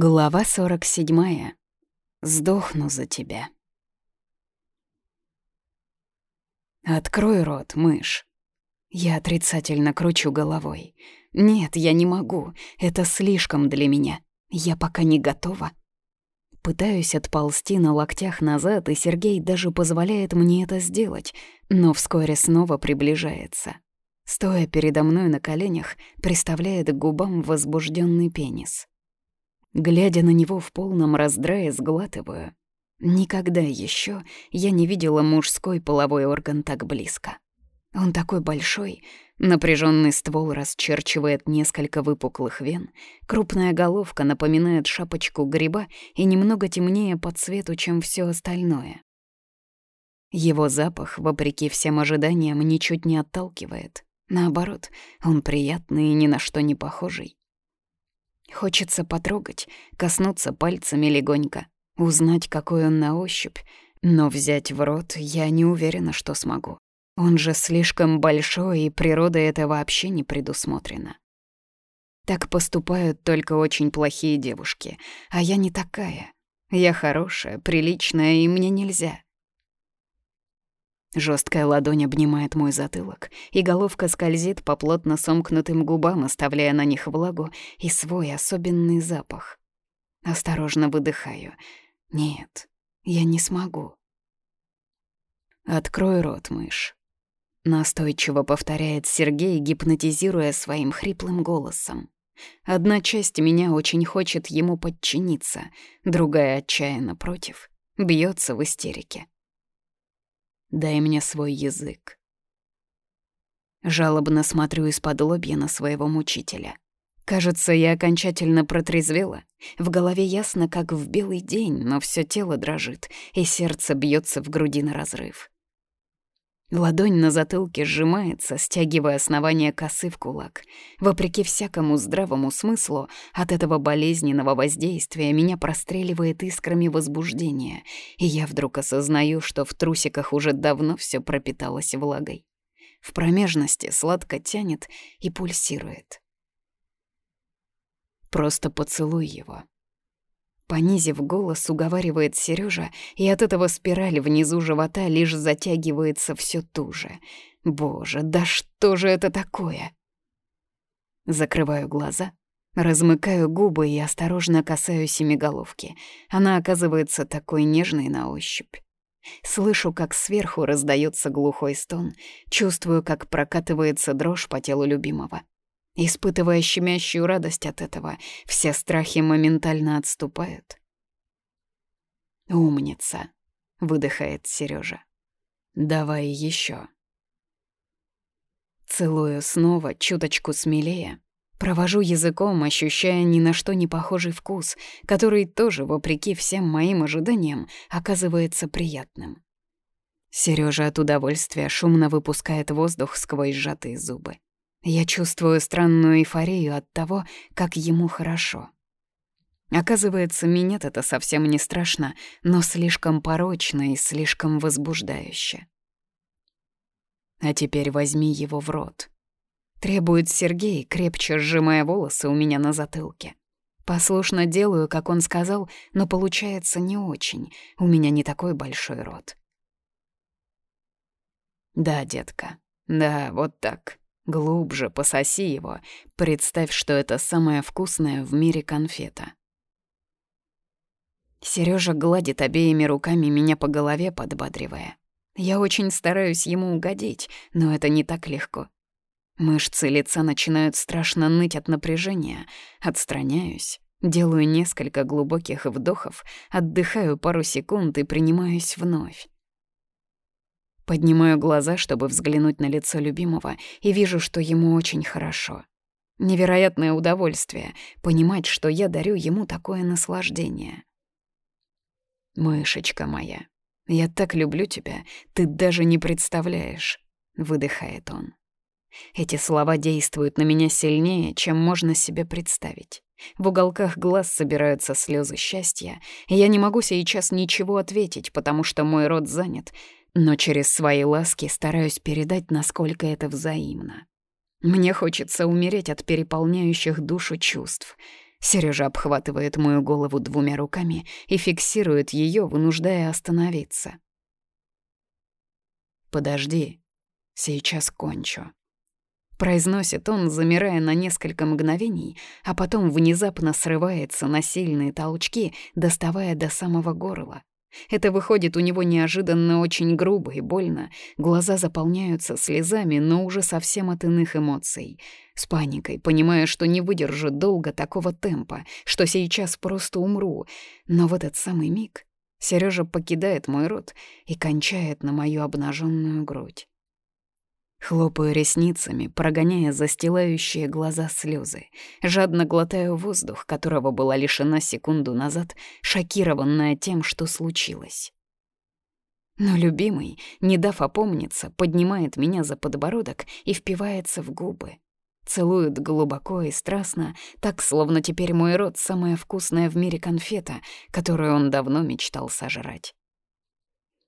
Глава 47. Сдохну за тебя. Открой рот, мышь. Я отрицательно кручу головой. Нет, я не могу. Это слишком для меня. Я пока не готова. Пытаюсь отползти на локтях назад, и Сергей даже позволяет мне это сделать, но вскоре снова приближается. Стоя передо мной на коленях, приставляет к губам возбужденный пенис. Глядя на него в полном раздрае, сглатываю. Никогда еще я не видела мужской половой орган так близко. Он такой большой, напряженный ствол расчерчивает несколько выпуклых вен, крупная головка напоминает шапочку гриба и немного темнее по цвету, чем все остальное. Его запах, вопреки всем ожиданиям, ничуть не отталкивает. Наоборот, он приятный и ни на что не похожий. Хочется потрогать, коснуться пальцами легонько, узнать, какой он на ощупь, но взять в рот я не уверена, что смогу. Он же слишком большой, и природа это вообще не предусмотрена. Так поступают только очень плохие девушки, а я не такая. Я хорошая, приличная, и мне нельзя. Жесткая ладонь обнимает мой затылок, и головка скользит по плотно сомкнутым губам, оставляя на них влагу и свой особенный запах. Осторожно выдыхаю. Нет, я не смогу. «Открой рот, мышь», — настойчиво повторяет Сергей, гипнотизируя своим хриплым голосом. Одна часть меня очень хочет ему подчиниться, другая отчаянно против, бьется в истерике. Дай мне свой язык. Жалобно смотрю из-под лобья на своего мучителя. Кажется, я окончательно протрезвела. В голове ясно, как в белый день, но все тело дрожит, и сердце бьется в груди на разрыв. Ладонь на затылке сжимается, стягивая основание косы в кулак. Вопреки всякому здравому смыслу, от этого болезненного воздействия меня простреливает искрами возбуждения, и я вдруг осознаю, что в трусиках уже давно все пропиталось влагой. В промежности сладко тянет и пульсирует. Просто поцелуй его. Понизив голос, уговаривает Сережа, и от этого спираль внизу живота лишь затягивается все туже. Боже, да что же это такое? Закрываю глаза, размыкаю губы и осторожно касаюсь семиголовки. Она оказывается такой нежной на ощупь. Слышу, как сверху раздается глухой стон, чувствую, как прокатывается дрожь по телу любимого. Испытывая щемящую радость от этого, все страхи моментально отступают. «Умница», — выдыхает Сережа. «Давай еще. Целую снова, чуточку смелее. Провожу языком, ощущая ни на что не похожий вкус, который тоже, вопреки всем моим ожиданиям, оказывается приятным. Сережа от удовольствия шумно выпускает воздух сквозь сжатые зубы. Я чувствую странную эйфорию от того, как ему хорошо. Оказывается, минет это совсем не страшно, но слишком порочно и слишком возбуждающе. А теперь возьми его в рот. Требует Сергей, крепче сжимая волосы у меня на затылке. Послушно делаю, как он сказал, но получается не очень. У меня не такой большой рот. Да, детка, да, вот так. Глубже пососи его. Представь, что это самая вкусная в мире конфета. Сережа гладит обеими руками меня по голове, подбадривая. Я очень стараюсь ему угодить, но это не так легко. Мышцы лица начинают страшно ныть от напряжения. Отстраняюсь, делаю несколько глубоких вдохов, отдыхаю пару секунд и принимаюсь вновь. Поднимаю глаза, чтобы взглянуть на лицо любимого, и вижу, что ему очень хорошо. Невероятное удовольствие понимать, что я дарю ему такое наслаждение. «Мышечка моя, я так люблю тебя, ты даже не представляешь», — выдыхает он. Эти слова действуют на меня сильнее, чем можно себе представить. В уголках глаз собираются слезы счастья, и я не могу сейчас ничего ответить, потому что мой рот занят, но через свои ласки стараюсь передать, насколько это взаимно. Мне хочется умереть от переполняющих душу чувств. Сережа обхватывает мою голову двумя руками и фиксирует ее, вынуждая остановиться. «Подожди, сейчас кончу». Произносит он, замирая на несколько мгновений, а потом внезапно срывается на сильные толчки, доставая до самого горла. Это выходит у него неожиданно очень грубо и больно, глаза заполняются слезами, но уже совсем от иных эмоций. С паникой, понимая, что не выдержу долго такого темпа, что сейчас просто умру. Но в этот самый миг Сережа покидает мой рот и кончает на мою обнаженную грудь. Хлопаю ресницами, прогоняя застилающие глаза слезы. Жадно глотаю воздух, которого была лишена секунду назад, шокированная тем, что случилось. Но любимый, не дав опомниться, поднимает меня за подбородок и впивается в губы. Целует глубоко и страстно, так, словно теперь мой рот — самая вкусная в мире конфета, которую он давно мечтал сожрать.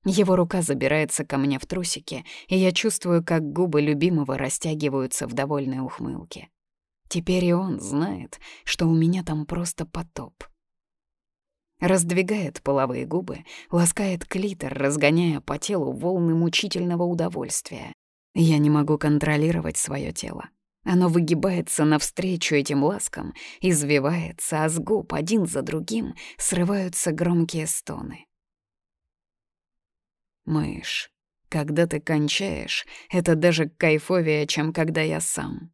Его рука забирается ко мне в трусики, и я чувствую, как губы любимого растягиваются в довольной ухмылке. Теперь и он знает, что у меня там просто потоп. Раздвигает половые губы, ласкает клитор, разгоняя по телу волны мучительного удовольствия. Я не могу контролировать свое тело. Оно выгибается навстречу этим ласкам, извивается, а с губ один за другим срываются громкие стоны. Мышь, когда ты кончаешь, это даже кайфовее, чем когда я сам.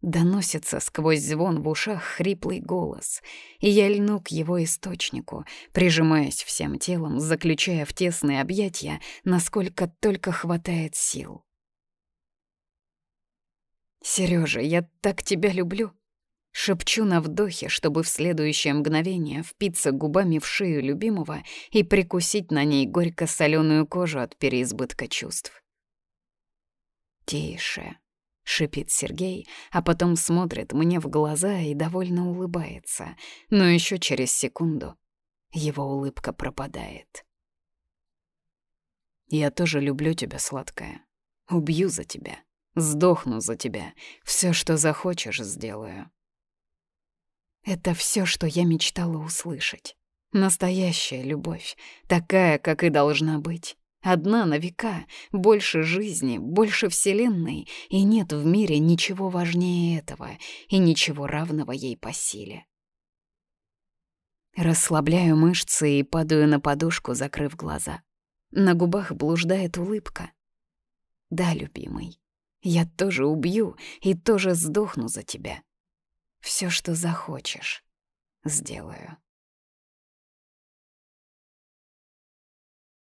Доносится сквозь звон в ушах хриплый голос, и я льну к его источнику, прижимаясь всем телом, заключая в тесные объятия, насколько только хватает сил. Сережа, я так тебя люблю. Шепчу на вдохе, чтобы в следующее мгновение впиться губами в шею любимого и прикусить на ней горько-соленую кожу от переизбытка чувств. «Тише», — шипит Сергей, а потом смотрит мне в глаза и довольно улыбается, но еще через секунду его улыбка пропадает. «Я тоже люблю тебя, сладкая. Убью за тебя, сдохну за тебя, все, что захочешь, сделаю». Это все, что я мечтала услышать. Настоящая любовь, такая, как и должна быть. Одна на века, больше жизни, больше вселенной, и нет в мире ничего важнее этого и ничего равного ей по силе. Расслабляю мышцы и падаю на подушку, закрыв глаза. На губах блуждает улыбка. Да, любимый, я тоже убью и тоже сдохну за тебя. Все, что захочешь, сделаю.